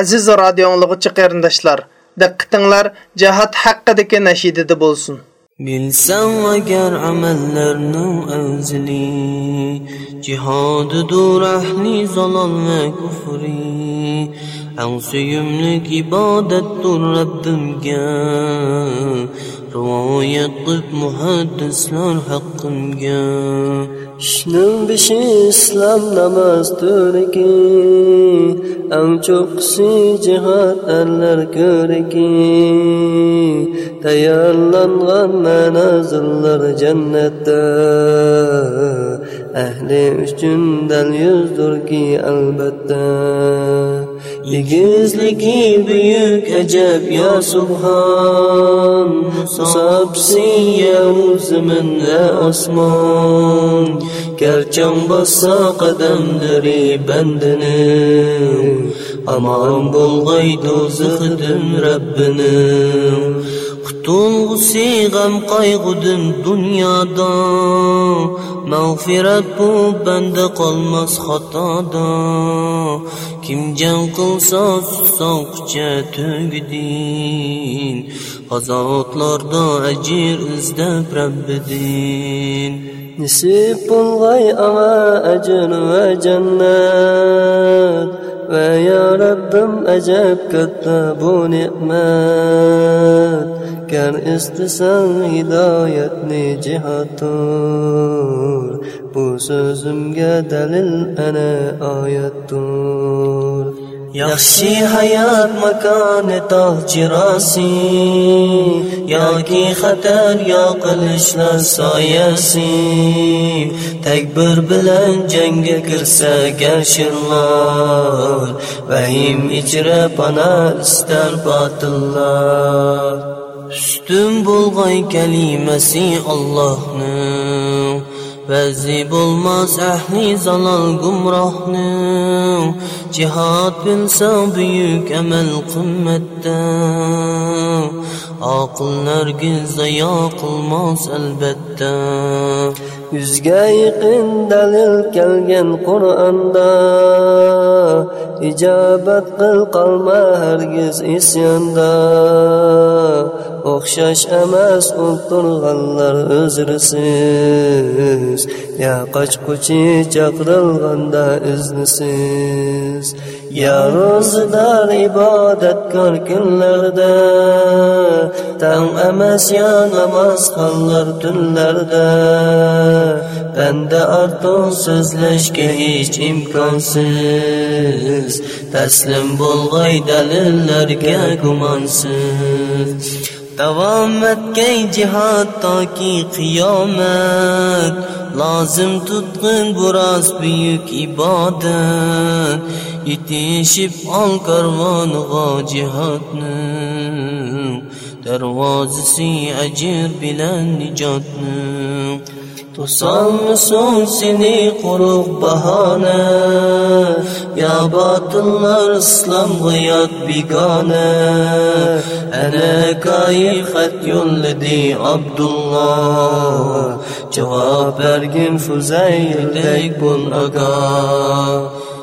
Aziz radio qarindoshlar, diqqatinglar jihat haqidagi nashidida bo'lsin. Bilsam agar əgər avzili, jihodidur ahli əhli va kufri. Ang Ən ibodatdur ibadətdir Rivoyat qilib muhaddislar haqqimga. haqqımgə ishning beshi islom namoz turiki eng cho'qqisi jihod erlar ko'riki tayyorlangan manozillar jannatda ahli uchun dal yuzdurki albatta egizligi buyuk ajab yo subhon musabsi yer zamin va osmon garcham bossa qadamlari bandini amon bo'lg'ay do'zaxidin rabbini. Qutulg'usi g'am qayg'udin dunyoda mag'firat bu banda qolmas xatoda. Kim jang qilsa soqcha tugdin. G'azotlarda ajr izlab rabbidin. Nasib bo'lg'ay ama ajr va jannat va ya rabbim ajab katta bu ne'mat kar istasan hidoyatni jihatdur bu so'zimga dalil ana oyatdur yaxshi hayot makoni tog' jirosi yoki xatar yoqilishlar soyasi. Takbir bilan jangga kirsa garshirlar vahim ichra pana istar botillar. Ustun bo'lg'ay kalimasi ollohni Vəzi bulmaz əhli zalal gumrahның Cihad bilsən büyük əməl qümmətdə Aqıllar zayo qılmaz əlbəttə Yüzgə yıqın dəlil kelgan Qur'anda İcabət qıl qalma hərgiz isyanda o'xshash emas o'ltirganlar o'zrisiz ya qochquchi chaqirilganda iznisiz ya ro'zidor ibodatkor kunlarda tang emas ya namoz qonlar tunlarda. Banda ortiq so'zlashga hech imkonsiz. Taslim bo'lg'ay dalillarga gumonsiz. Davom etgay jihod toki qiyomat lozim tutqin buroz buyuk ibodat yetishib ol karvoniga jihodni darvozasi ajr bilan nijotni To'solmisun seni quruq bahona yo botillar islomga yot begona ana koyixat yo'lladi abdulloh javob bergin fuzayldek bo'l ogoh